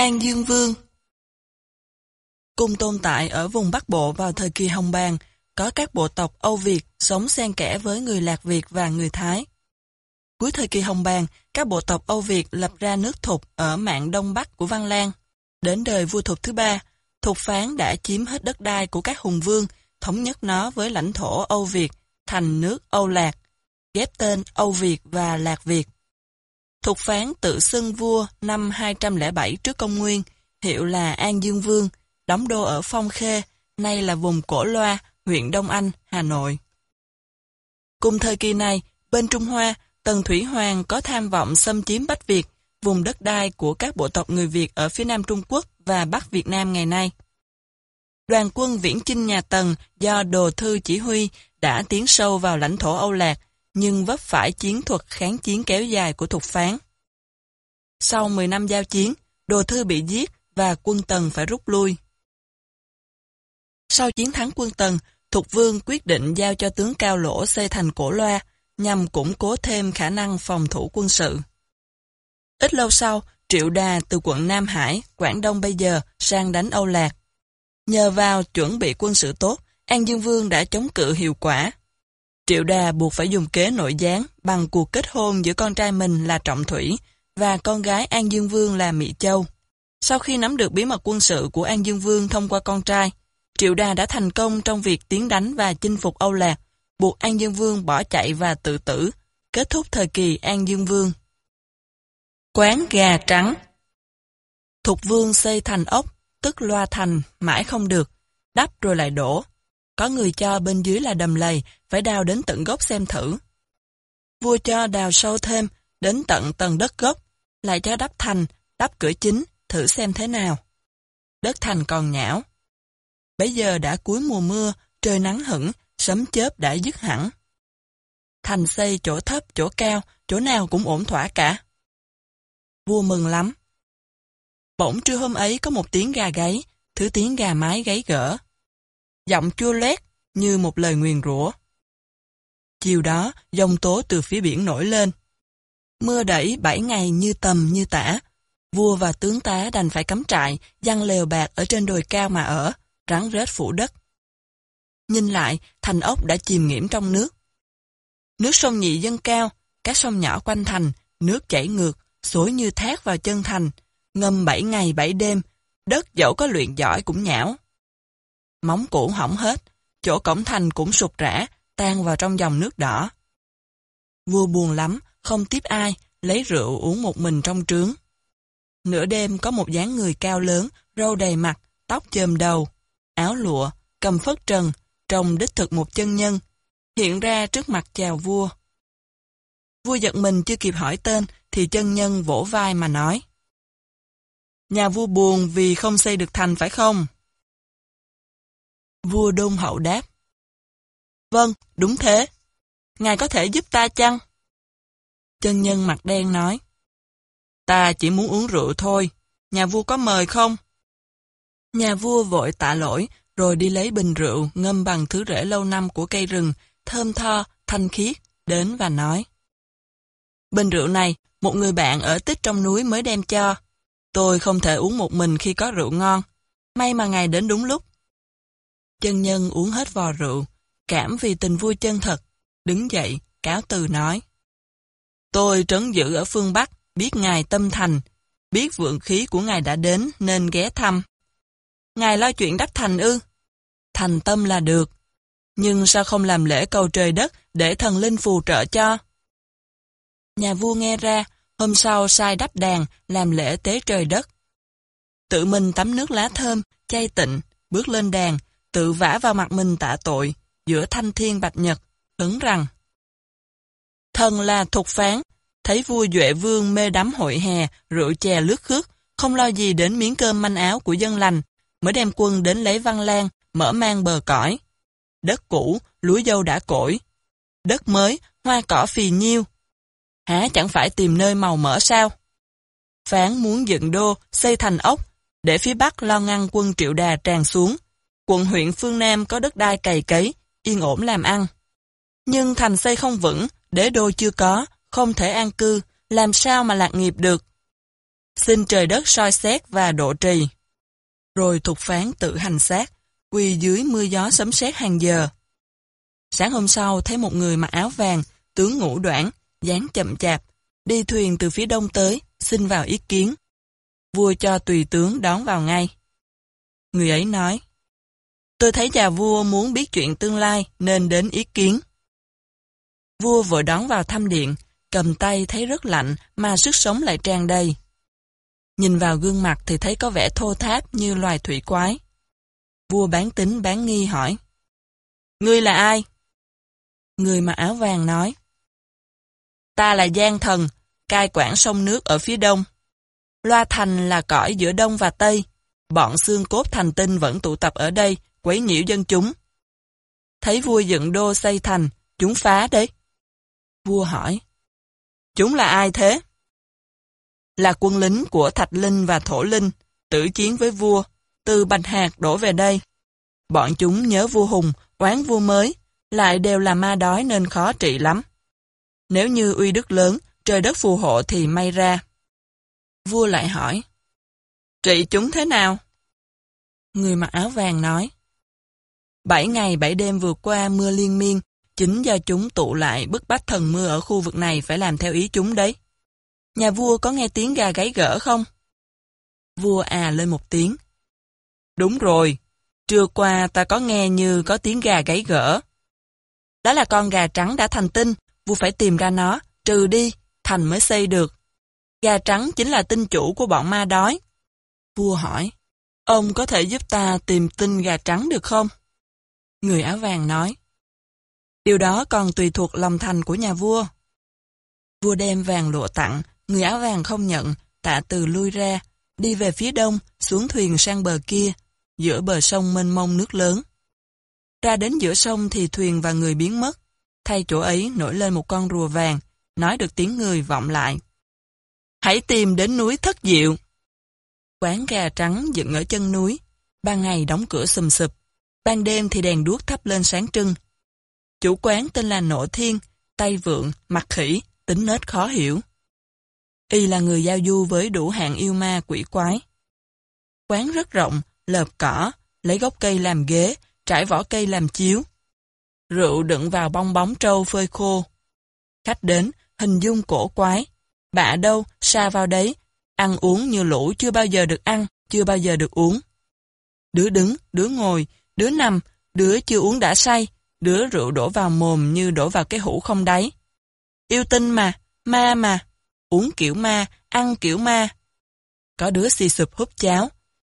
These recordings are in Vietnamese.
An Dương Vương Cùng tồn tại ở vùng Bắc Bộ vào thời kỳ Hồng Bàng, có các bộ tộc Âu Việt sống xen kẽ với người Lạc Việt và người Thái. Cuối thời kỳ Hồng Bàng, các bộ tộc Âu Việt lập ra nước Thục ở mạng Đông Bắc của Văn Lang. Đến đời vua Thục thứ ba, Thục Phán đã chiếm hết đất đai của các hùng vương, thống nhất nó với lãnh thổ Âu Việt, thành nước Âu Lạc, ghép tên Âu Việt và Lạc Việt. Thục Phán tự xưng vua năm 207 trước công nguyên, hiệu là An Dương Vương, đóng đô ở Phong Khê, nay là vùng Cổ Loa, huyện Đông Anh, Hà Nội. Cùng thời kỳ này, bên Trung Hoa, Tần Thủy Hoàng có tham vọng xâm chiếm Bách Việt, vùng đất đai của các bộ tộc người Việt ở phía Nam Trung Quốc và Bắc Việt Nam ngày nay. Đoàn quân viễn chinh nhà Tần do Đồ Thư chỉ huy đã tiến sâu vào lãnh thổ Âu Lạc, nhưng vấp phải chiến thuật kháng chiến kéo dài của Thục Phán. Sau 10 năm giao chiến, Đồ Thư bị giết và quân Tần phải rút lui. Sau chiến thắng quân Tần, Thục Vương quyết định giao cho tướng Cao Lỗ xây thành cổ loa, nhằm củng cố thêm khả năng phòng thủ quân sự. Ít lâu sau, Triệu Đà từ quận Nam Hải, Quảng Đông bây giờ, sang đánh Âu Lạc. Nhờ vào chuẩn bị quân sự tốt, An Dương Vương đã chống cự hiệu quả. Triệu Đà buộc phải dùng kế nội gián bằng cuộc kết hôn giữa con trai mình là Trọng Thủy và con gái An Dương Vương là Mỹ Châu. Sau khi nắm được bí mật quân sự của An Dương Vương thông qua con trai, Triệu Đà đã thành công trong việc tiến đánh và chinh phục Âu Lạc, buộc An Dương Vương bỏ chạy và tự tử, kết thúc thời kỳ An Dương Vương. Quán gà trắng Thục Vương xây thành ốc, tức loa thành, mãi không được, đắp rồi lại đổ. Có người cho bên dưới là đầm lầy, phải đào đến tận gốc xem thử. Vua cho đào sâu thêm, đến tận tầng đất gốc, lại cho đắp thành, đắp cửa chính, thử xem thế nào. Đất thành còn nhão. Bây giờ đã cuối mùa mưa, trời nắng hững, sấm chớp đã dứt hẳn. Thành xây chỗ thấp, chỗ cao, chỗ nào cũng ổn thỏa cả. Vua mừng lắm. Bỗng trưa hôm ấy có một tiếng gà gáy, thứ tiếng gà mái gáy gỡ. Giọng chua lét như một lời nguyền rủa. Chiều đó, dòng tố từ phía biển nổi lên. Mưa đẩy bảy ngày như tầm như tả. Vua và tướng tá đành phải cắm trại, dăng lều bạc ở trên đồi cao mà ở, rắn rết phủ đất. Nhìn lại, thành ốc đã chìm nghiễm trong nước. Nước sông nhị dâng cao, các sông nhỏ quanh thành, nước chảy ngược, xối như thác vào chân thành, ngâm bảy ngày bảy đêm, đất dẫu có luyện giỏi cũng nhão. Móng cũ hỏng hết, chỗ cổng thành cũng sụp rã, tan vào trong dòng nước đỏ. Vua buồn lắm, không tiếp ai, lấy rượu uống một mình trong trướng. Nửa đêm có một dáng người cao lớn, râu đầy mặt, tóc chơm đầu, áo lụa, cầm phất trần, trông đích thực một chân nhân, hiện ra trước mặt chào vua. Vua giận mình chưa kịp hỏi tên, thì chân nhân vỗ vai mà nói. Nhà vua buồn vì không xây được thành phải không? Vua đôn hậu đáp. Vâng, đúng thế. Ngài có thể giúp ta chăng? Chân nhân mặt đen nói. Ta chỉ muốn uống rượu thôi, nhà vua có mời không? Nhà vua vội tạ lỗi, rồi đi lấy bình rượu ngâm bằng thứ rễ lâu năm của cây rừng, thơm tho, thanh khiết, đến và nói. Bình rượu này, một người bạn ở tích trong núi mới đem cho. Tôi không thể uống một mình khi có rượu ngon. May mà ngài đến đúng lúc. Chân nhân uống hết vò rượu, cảm vì tình vui chân thật, đứng dậy, cáo từ nói. Tôi trấn giữ ở phương Bắc, biết ngài tâm thành, biết vượng khí của ngài đã đến nên ghé thăm. Ngài lo chuyện đắc thành ư? Thành tâm là được. Nhưng sao không làm lễ cầu trời đất để thần linh phù trợ cho? Nhà vua nghe ra, hôm sau sai đắp đàn, làm lễ tế trời đất. Tự mình tắm nước lá thơm, chay tịnh, bước lên đàn, tự vả vào mặt mình tạ tội, giữa thanh thiên bạch nhật, ứng rằng Thần là thục phán, thấy vua Duệ Vương mê đắm hội hè, rượu chè lướt khước, không lo gì đến miếng cơm manh áo của dân lành, mới đem quân đến lấy văn lan, mở mang bờ cõi. Đất cũ, lúa dâu đã cỗi Đất mới, hoa cỏ phì nhiêu. há chẳng phải tìm nơi màu mỡ sao? Phán muốn dựng đô, xây thành ốc, để phía Bắc lo ngăn quân triệu đà tràn xuống. Quận huyện phương Nam có đất đai cày cấy, yên ổn làm ăn. Nhưng thành xây không vững, để đô chưa có, không thể an cư, làm sao mà lạc nghiệp được. xin trời đất soi xét và độ trì. Rồi thục phán tự hành xác, quỳ dưới mưa gió sấm sét hàng giờ. Sáng hôm sau thấy một người mặc áo vàng, tướng ngũ đoạn, dáng chậm chạp, đi thuyền từ phía đông tới, xin vào ý kiến. Vua cho tùy tướng đón vào ngay. Người ấy nói, tôi thấy nhà vua muốn biết chuyện tương lai nên đến ý kiến. Vua vội đón vào thăm điện, cầm tay thấy rất lạnh mà sức sống lại tràn đầy. Nhìn vào gương mặt thì thấy có vẻ thô tháp như loài thủy quái. Vua bán tính bán nghi hỏi. Ngươi là ai? Người mặc áo vàng nói. Ta là Giang Thần, cai quản sông nước ở phía đông. Loa Thành là cõi giữa đông và tây. Bọn xương cốt thành tinh vẫn tụ tập ở đây, quấy nhiễu dân chúng. Thấy vua dựng đô xây thành, chúng phá đấy. Vua hỏi. Chúng là ai thế? Là quân lính của Thạch Linh và Thổ Linh, tử chiến với vua, từ Bạch Hạc đổ về đây. Bọn chúng nhớ vua Hùng, oán vua mới, lại đều là ma đói nên khó trị lắm. Nếu như uy đức lớn, trời đất phù hộ thì may ra. Vua lại hỏi, trị chúng thế nào? Người mặc áo vàng nói, Bảy ngày bảy đêm vừa qua mưa liên miên, chính do chúng tụ lại bức bách thần mưa ở khu vực này phải làm theo ý chúng đấy. Nhà vua có nghe tiếng gà gáy gỡ không? Vua à lên một tiếng. Đúng rồi, trưa qua ta có nghe như có tiếng gà gáy gỡ. Đó là con gà trắng đã thành tinh, vua phải tìm ra nó, trừ đi, thành mới xây được. Gà trắng chính là tinh chủ của bọn ma đói. Vua hỏi, ông có thể giúp ta tìm tinh gà trắng được không? Người áo vàng nói, điều đó còn tùy thuộc lòng thành của nhà vua. Vua đem vàng lụa tặng, người áo vàng không nhận, tạ từ lui ra, đi về phía đông, xuống thuyền sang bờ kia, giữa bờ sông mênh mông nước lớn. Ra đến giữa sông thì thuyền và người biến mất. Thay chỗ ấy nổi lên một con rùa vàng, nói được tiếng người vọng lại. Hãy tìm đến núi thất diệu. Quán gà trắng dựng ở chân núi, ban ngày đóng cửa sùm sụp, ban đêm thì đèn đuốc thắp lên sáng trưng. Chủ quán tên là Nộ Thiên, tay vượng, mặt khỉ, tính nết khó hiểu. Y là người giao du với đủ hạng yêu ma quỷ quái. Quán rất rộng, lợp cỏ, lấy gốc cây làm ghế, trải vỏ cây làm chiếu. Rượu đựng vào bong bóng trâu phơi khô. Khách đến, hình dung cổ quái. Bạ đâu, xa vào đấy, ăn uống như lũ chưa bao giờ được ăn, chưa bao giờ được uống. Đứa đứng, đứa ngồi, đứa nằm, đứa chưa uống đã say, đứa rượu đổ vào mồm như đổ vào cái hũ không đáy. Yêu tinh mà, ma mà, uống kiểu ma, ăn kiểu ma. Có đứa xì sụp húp cháo,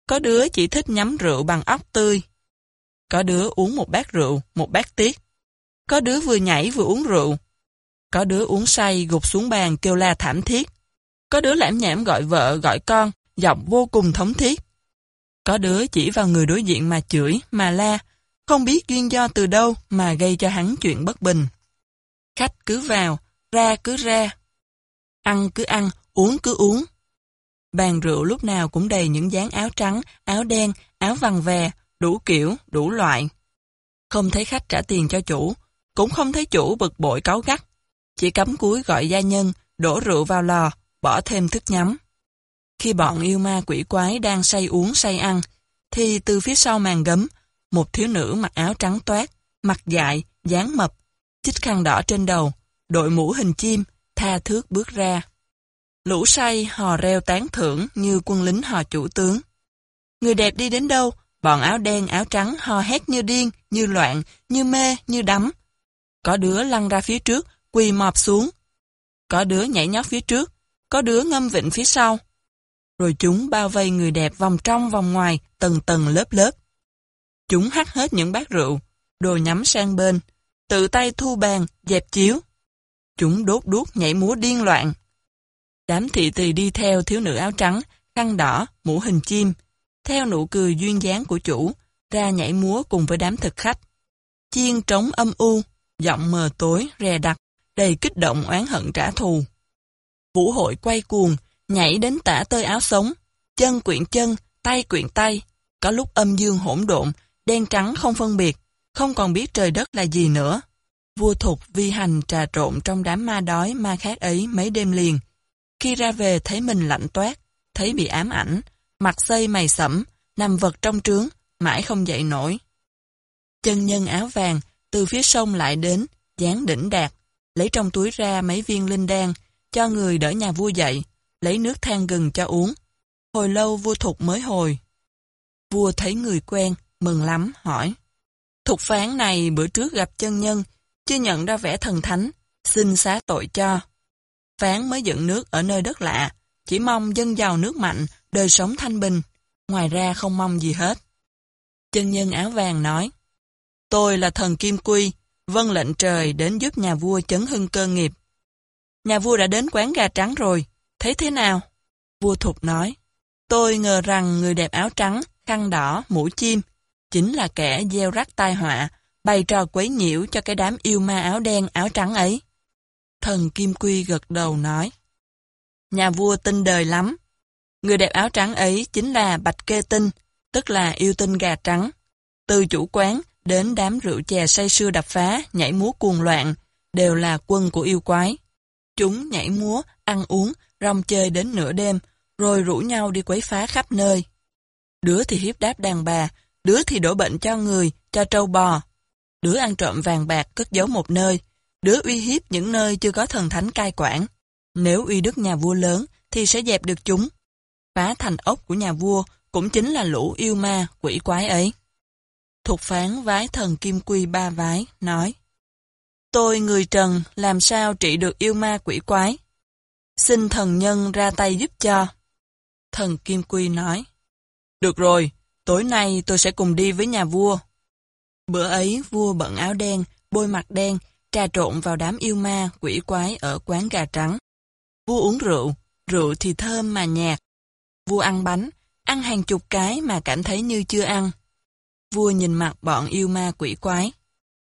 có đứa chỉ thích nhắm rượu bằng óc tươi. Có đứa uống một bát rượu, một bát tiết. Có đứa vừa nhảy vừa uống rượu. Có đứa uống say gục xuống bàn kêu la thảm thiết. Có đứa lãm nhảm gọi vợ, gọi con, giọng vô cùng thống thiết. Có đứa chỉ vào người đối diện mà chửi, mà la, không biết duyên do từ đâu mà gây cho hắn chuyện bất bình. Khách cứ vào, ra cứ ra. Ăn cứ ăn, uống cứ uống. Bàn rượu lúc nào cũng đầy những dáng áo trắng, áo đen, áo vằn vè, đủ kiểu, đủ loại. Không thấy khách trả tiền cho chủ, cũng không thấy chủ bực bội cáu gắt. Chỉ cắm cúi gọi gia nhân, đổ rượu vào lò, bỏ thêm thức nhắm. Khi bọn yêu ma quỷ quái đang say uống say ăn, thì từ phía sau màn gấm, một thiếu nữ mặc áo trắng toát, mặt dại, dáng mập, chích khăn đỏ trên đầu, đội mũ hình chim, tha thước bước ra. Lũ say hò reo tán thưởng như quân lính hò chủ tướng. Người đẹp đi đến đâu, bọn áo đen áo trắng hò hét như điên, như loạn, như mê, như đắm. Có đứa lăn ra phía trước, quỳ mọp xuống. Có đứa nhảy nhót phía trước, có đứa ngâm vịnh phía sau. Rồi chúng bao vây người đẹp vòng trong vòng ngoài, tầng tầng lớp lớp. Chúng hắt hết những bát rượu, đồ nhắm sang bên, tự tay thu bàn, dẹp chiếu. Chúng đốt đuốc nhảy múa điên loạn. Đám thị tỳ đi theo thiếu nữ áo trắng, khăn đỏ, mũ hình chim, theo nụ cười duyên dáng của chủ, ra nhảy múa cùng với đám thực khách. Chiên trống âm u, giọng mờ tối, rè đặc, đầy kích động oán hận trả thù. Vũ hội quay cuồng, nhảy đến tả tơi áo sống, chân quyện chân, tay quyện tay, có lúc âm dương hỗn độn, đen trắng không phân biệt, không còn biết trời đất là gì nữa. Vua Thục vi hành trà trộn trong đám ma đói ma khát ấy mấy đêm liền. Khi ra về thấy mình lạnh toát, thấy bị ám ảnh, mặt xây mày sẫm, nằm vật trong trướng, mãi không dậy nổi. Chân nhân áo vàng từ phía sông lại đến, dán đỉnh đạt, lấy trong túi ra mấy viên linh đan, cho người đỡ nhà vua dậy, lấy nước than gừng cho uống. Hồi lâu vua thục mới hồi. Vua thấy người quen, mừng lắm, hỏi. Thục phán này bữa trước gặp chân nhân, chưa nhận ra vẻ thần thánh, xin xá tội cho. Phán mới dựng nước ở nơi đất lạ, chỉ mong dân giàu nước mạnh, đời sống thanh bình, ngoài ra không mong gì hết. Chân nhân áo vàng nói, Tôi là thần Kim Quy, vâng lệnh trời đến giúp nhà vua chấn hưng cơ nghiệp. Nhà vua đã đến quán gà trắng rồi, thấy thế nào? Vua Thục nói, tôi ngờ rằng người đẹp áo trắng, khăn đỏ, mũi chim, chính là kẻ gieo rắc tai họa, bày trò quấy nhiễu cho cái đám yêu ma áo đen áo trắng ấy. Thần Kim Quy gật đầu nói, nhà vua tin đời lắm. Người đẹp áo trắng ấy chính là Bạch Kê Tinh, tức là yêu tinh gà trắng. Từ chủ quán đến đám rượu chè say sưa đập phá, nhảy múa cuồng loạn, đều là quân của yêu quái. Chúng nhảy múa, ăn uống, rong chơi đến nửa đêm, rồi rủ nhau đi quấy phá khắp nơi. Đứa thì hiếp đáp đàn bà, đứa thì đổ bệnh cho người, cho trâu bò. Đứa ăn trộm vàng bạc cất giấu một nơi, đứa uy hiếp những nơi chưa có thần thánh cai quản. Nếu uy đức nhà vua lớn thì sẽ dẹp được chúng. Phá thành ốc của nhà vua cũng chính là lũ yêu ma, quỷ quái ấy. Thục phán vái thần kim quy ba vái, nói Tôi người trần làm sao trị được yêu ma quỷ quái? Xin thần nhân ra tay giúp cho. Thần kim quy nói Được rồi, tối nay tôi sẽ cùng đi với nhà vua. Bữa ấy vua bận áo đen, bôi mặt đen, trà trộn vào đám yêu ma, quỷ quái ở quán gà trắng. Vua uống rượu, rượu thì thơm mà nhạt. Vua ăn bánh, ăn hàng chục cái mà cảm thấy như chưa ăn. Vua nhìn mặt bọn yêu ma quỷ quái.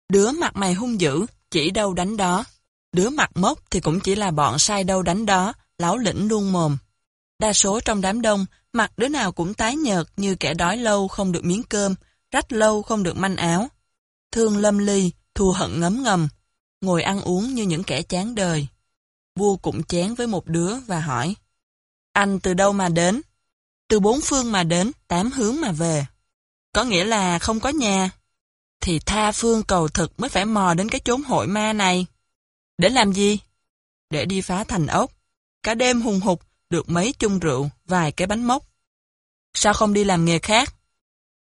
Đứa mặt mày hung dữ, chỉ đâu đánh đó. Đứa mặt mốc thì cũng chỉ là bọn sai đâu đánh đó, láo lĩnh luôn mồm. Đa số trong đám đông, mặt đứa nào cũng tái nhợt như kẻ đói lâu không được miếng cơm, rách lâu không được manh áo. Thương lâm ly, thù hận ngấm ngầm, ngồi ăn uống như những kẻ chán đời. Vua cũng chén với một đứa và hỏi, Anh từ đâu mà đến? Từ bốn phương mà đến, tám hướng mà về. Có nghĩa là không có nhà. Thì tha phương cầu thực mới phải mò đến cái chốn hội ma này. Để làm gì? Để đi phá thành ốc. Cả đêm hùng hục, được mấy chung rượu, vài cái bánh mốc. Sao không đi làm nghề khác?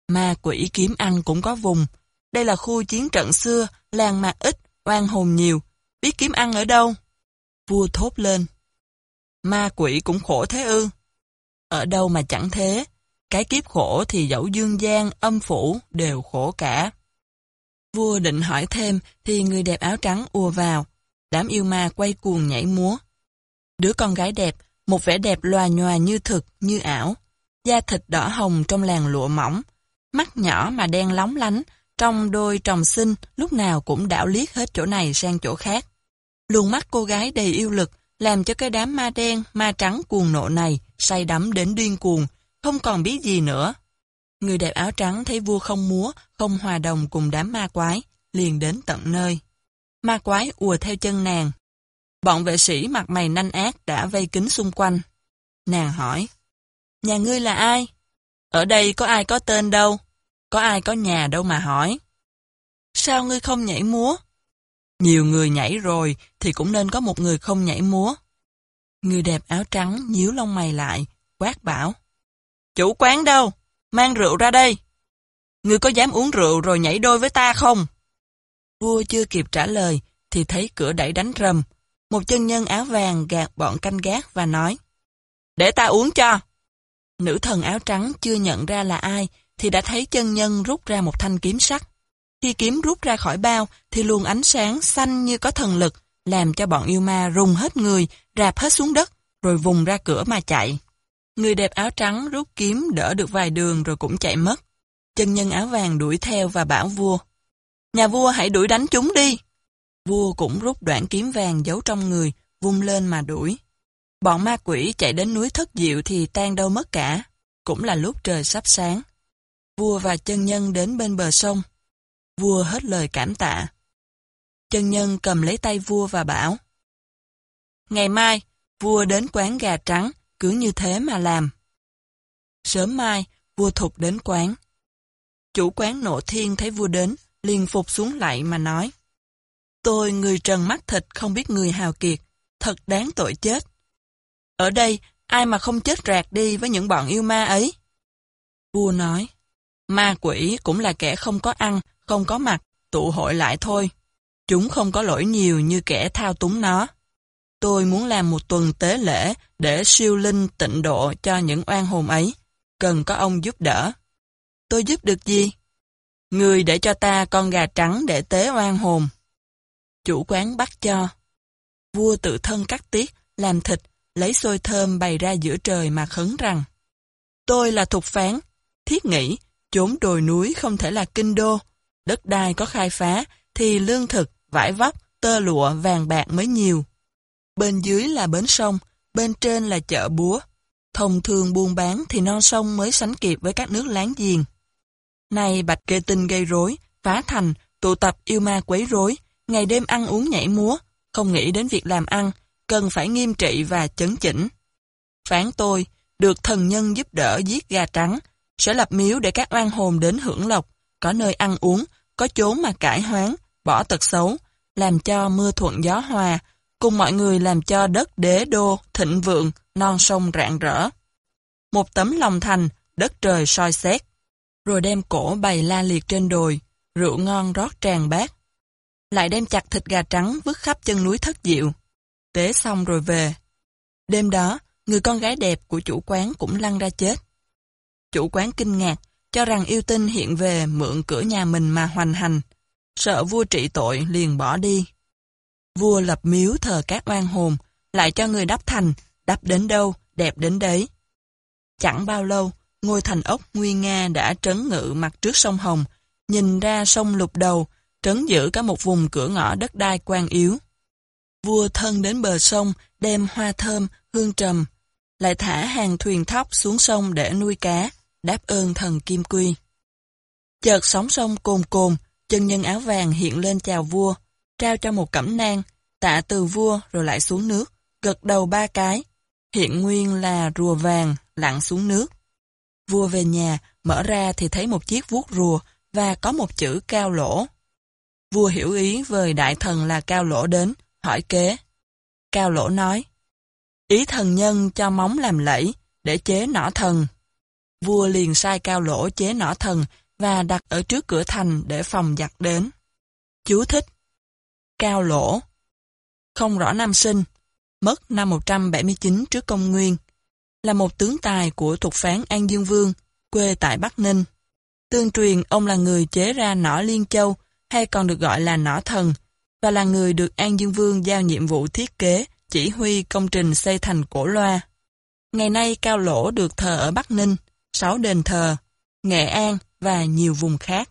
Ma quỷ kiếm ăn cũng có vùng. Đây là khu chiến trận xưa, làng mạc ít, oan hồn nhiều. Biết kiếm ăn ở đâu? Vua thốt lên. Ma quỷ cũng khổ thế ư? Ở đâu mà chẳng thế? Cái kiếp khổ thì dẫu dương gian, âm phủ đều khổ cả. Vua định hỏi thêm thì người đẹp áo trắng ùa vào. Đám yêu ma quay cuồng nhảy múa. Đứa con gái đẹp, một vẻ đẹp loà nhòa như thực, như ảo. Da thịt đỏ hồng trong làn lụa mỏng. Mắt nhỏ mà đen lóng lánh, trong đôi tròng xinh lúc nào cũng đảo liếc hết chỗ này sang chỗ khác. Luồng mắt cô gái đầy yêu lực làm cho cái đám ma đen, ma trắng cuồng nộ này say đắm đến điên cuồng, không còn biết gì nữa. Người đẹp áo trắng thấy vua không múa, không hòa đồng cùng đám ma quái, liền đến tận nơi. Ma quái ùa theo chân nàng. Bọn vệ sĩ mặt mày nanh ác đã vây kín xung quanh. Nàng hỏi, Nhà ngươi là ai? Ở đây có ai có tên đâu? Có ai có nhà đâu mà hỏi? Sao ngươi không nhảy múa? Nhiều người nhảy rồi thì cũng nên có một người không nhảy múa. Người đẹp áo trắng nhíu lông mày lại, quát bảo. Chủ quán đâu? Mang rượu ra đây. Ngươi có dám uống rượu rồi nhảy đôi với ta không? Vua chưa kịp trả lời, thì thấy cửa đẩy đánh rầm. Một chân nhân áo vàng gạt bọn canh gác và nói. Để ta uống cho. Nữ thần áo trắng chưa nhận ra là ai, thì đã thấy chân nhân rút ra một thanh kiếm sắt. Khi kiếm rút ra khỏi bao, thì luồng ánh sáng xanh như có thần lực, làm cho bọn yêu ma rùng hết người, rạp hết xuống đất, rồi vùng ra cửa mà chạy. Người đẹp áo trắng rút kiếm đỡ được vài đường rồi cũng chạy mất. Chân nhân áo vàng đuổi theo và bảo vua. Nhà vua hãy đuổi đánh chúng đi. Vua cũng rút đoạn kiếm vàng giấu trong người, vung lên mà đuổi. Bọn ma quỷ chạy đến núi thất diệu thì tan đâu mất cả. Cũng là lúc trời sắp sáng. Vua và chân nhân đến bên bờ sông. Vua hết lời cảm tạ. Chân nhân cầm lấy tay vua và bảo. Ngày mai, vua đến quán gà trắng, cứ như thế mà làm. Sớm mai, vua thục đến quán. Chủ quán nộ thiên thấy vua đến, liền phục xuống lại mà nói. Tôi người trần mắt thịt không biết người hào kiệt, thật đáng tội chết. Ở đây, ai mà không chết rạc đi với những bọn yêu ma ấy? Vua nói, ma quỷ cũng là kẻ không có ăn, không có mặt, tụ hội lại thôi. Chúng không có lỗi nhiều như kẻ thao túng nó. Tôi muốn làm một tuần tế lễ để siêu linh tịnh độ cho những oan hồn ấy. Cần có ông giúp đỡ. Tôi giúp được gì? Người để cho ta con gà trắng để tế oan hồn. Chủ quán bắt cho. Vua tự thân cắt tiết, làm thịt, lấy xôi thơm bày ra giữa trời mà khấn rằng Tôi là thục phán, thiết nghĩ, chốn đồi núi không thể là kinh đô. Đất đai có khai phá, thì lương thực, vải vóc, tơ lụa, vàng bạc mới nhiều. Bên dưới là bến sông, bên trên là chợ búa. Thông thường buôn bán thì non sông mới sánh kịp với các nước láng giềng. nay Bạch Kê Tinh gây rối, phá thành, tụ tập yêu ma quấy rối, ngày đêm ăn uống nhảy múa, không nghĩ đến việc làm ăn, cần phải nghiêm trị và chấn chỉnh. Phán tôi, được thần nhân giúp đỡ giết gà trắng, sẽ lập miếu để các oan hồn đến hưởng lộc, có nơi ăn uống, có chốn mà cải hoán, bỏ tật xấu, làm cho mưa thuận gió hòa, cùng mọi người làm cho đất đế đô, thịnh vượng, non sông rạng rỡ. Một tấm lòng thành, đất trời soi xét, rồi đem cổ bày la liệt trên đồi, rượu ngon rót tràn bát. Lại đem chặt thịt gà trắng vứt khắp chân núi thất diệu. Tế xong rồi về. Đêm đó, người con gái đẹp của chủ quán cũng lăn ra chết. Chủ quán kinh ngạc, cho rằng yêu tinh hiện về mượn cửa nhà mình mà hoành hành. Sợ vua trị tội liền bỏ đi. Vua lập miếu thờ các oan hồn, lại cho người đắp thành, đắp đến đâu, đẹp đến đấy. Chẳng bao lâu, ngôi thành ốc nguyên Nga đã trấn ngự mặt trước sông Hồng, nhìn ra sông lục đầu, trấn giữ cả một vùng cửa ngõ đất đai quan yếu. Vua thân đến bờ sông, đem hoa thơm, hương trầm, lại thả hàng thuyền thóc xuống sông để nuôi cá, đáp ơn thần Kim Quy. Chợt sóng sông cồn cồn, chân nhân áo vàng hiện lên chào vua, trao cho một cẩm nang, tạ từ vua rồi lại xuống nước, gật đầu ba cái. Hiện nguyên là rùa vàng, lặn xuống nước. Vua về nhà, mở ra thì thấy một chiếc vuốt rùa và có một chữ cao lỗ. Vua hiểu ý vời đại thần là cao lỗ đến, hỏi kế. Cao lỗ nói, ý thần nhân cho móng làm lẫy, để chế nỏ thần. Vua liền sai cao lỗ chế nỏ thần và đặt ở trước cửa thành để phòng giặc đến. Chú thích Cao lỗ Không rõ năm sinh, mất năm 179 trước công nguyên, là một tướng tài của thuộc phán An Dương Vương, quê tại Bắc Ninh. Tương truyền ông là người chế ra nỏ Liên Châu, hay còn được gọi là nỏ thần, và là người được An Dương Vương giao nhiệm vụ thiết kế, chỉ huy công trình xây thành cổ loa. Ngày nay Cao Lỗ được thờ ở Bắc Ninh, sáu đền thờ, Nghệ An và nhiều vùng khác.